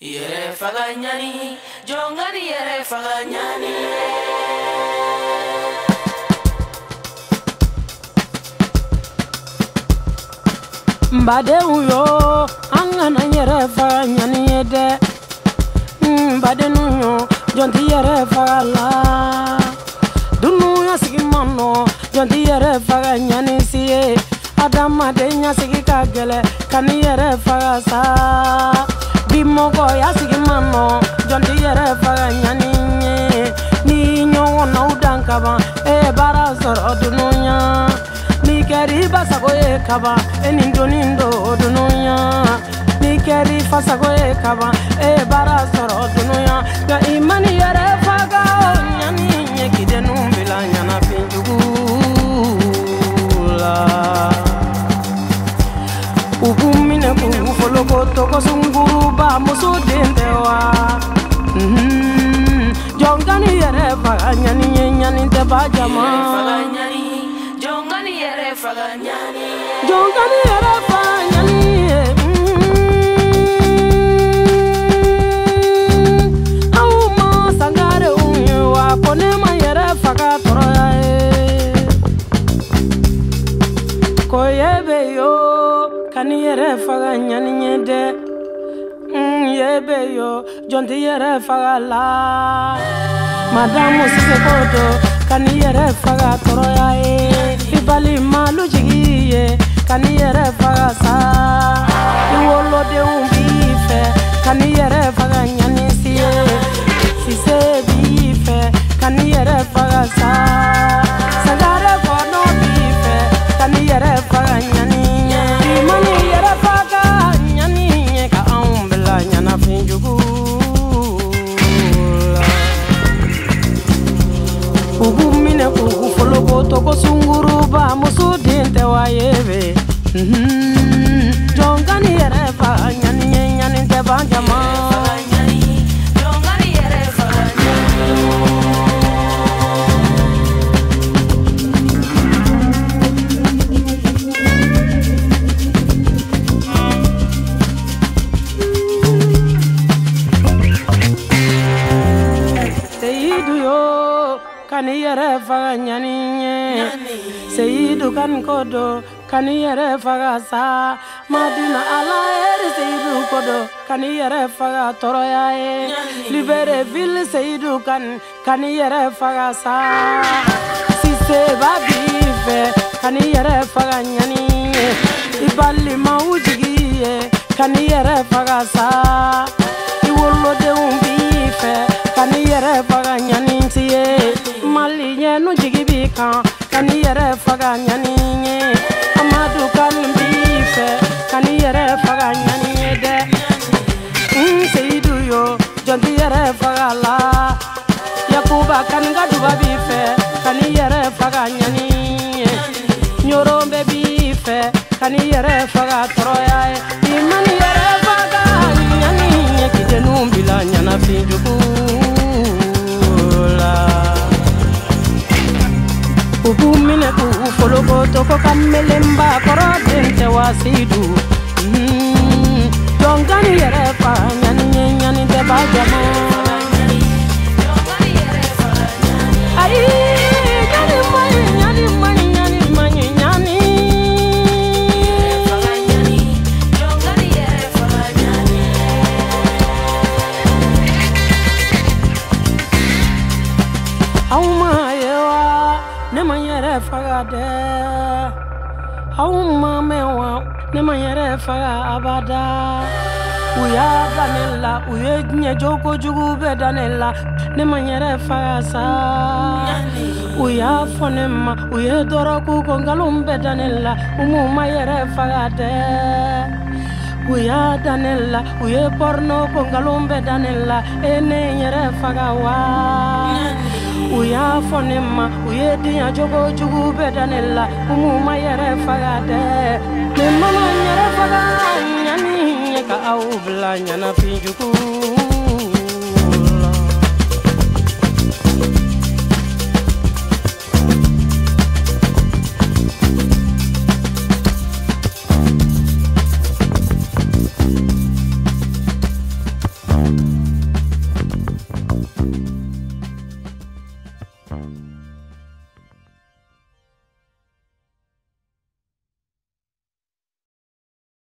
yɛrɛ faga ɲani jɔnkani yɛrɛ faga ɲani n badenw yo an kana yɛrɛ faga ɲani ye dɛ n badenw yo jɔn ti yɛrɛ faga la. Dunuya sigi man nɔ jɔn ti yɛrɛ faga ɲani si ye adamaden ya ka gɛlɛ ka ni yɛrɛ faga ni kɛri basago ye kaban e ni doni do dunuya. Ni kɛri fasago ye kaban e ye baara sɔrɔ dunuya. Nka i mani yɛrɛ faga o ɲani ye kidenu bila ɲanafinjugu la. U b'u minɛ k'u foloko tɔgɔsunguruba muso den tɛ wa. Mhm. jɔnkani yɛrɛ faga ɲani ye ɲani tɛ ba jama frog and yanni. Don't yere faga nyani Can you hear ukufolobo tokosunguruba musu dinte wa yebe. Mhm. Jɔnkani yɛrɛ fa ɲani ye ɲani tɛ ban jama yɛrɛ faga ɲani ye seyidu kani kodo kani yɛrɛ faga sa madina ala eri seyidu kodo kani yɛrɛ faga tɔɔrɔya ye libere ville seyidu kani kani yɛrɛ faga sa siseba b'i fɛ kani yɛrɛ faga ɲani ye i balimaw jigi ye kani yɛrɛ faga sa i wolodenw b'i fɛ kani yɛrɛ faga ɲani ti ye ɲɛnu jigi b'i kan kani yɛrɛ faga ɲani ye amadu kani b'i fɛ kani yɛrɛ faga ɲani ye dɛ n seyidu yo jɔnti yɛrɛ faga la. Yakuba kani ka duba b'i fɛ kani yɛrɛ faga ɲani ye ɲoronbɛ b'i fɛ kani yɛrɛ faga tɔɔrɔya ye i mani yɛrɛ faga ɲani ye kidenu bila ɲanafinjugu ko kammelen ba wasidu fa ba jama ma ne ma yɛrɛ faga dɛ aw ma mɛn wa ne ma yɛrɛ faga abada. U y'a da ne la u ye diɲɛ jogojugu bɛɛ da ne la ne ma yɛrɛ faga sa. U y'a fɔ ne ma u ye dɔrɔku ko nkalon bɛɛ da ne la u m'u ma yɛrɛ faga dɛ u y'a da ne la u ye pɔrɔnɔ ko nkalon bɛɛ da ne la e ne yɛrɛ faga wa u y'a fɔ ne ma u ye diɲɛ jogo jugu bɛɛ da ne la u m'u faga dɛ ne mana n yɛrɛ faga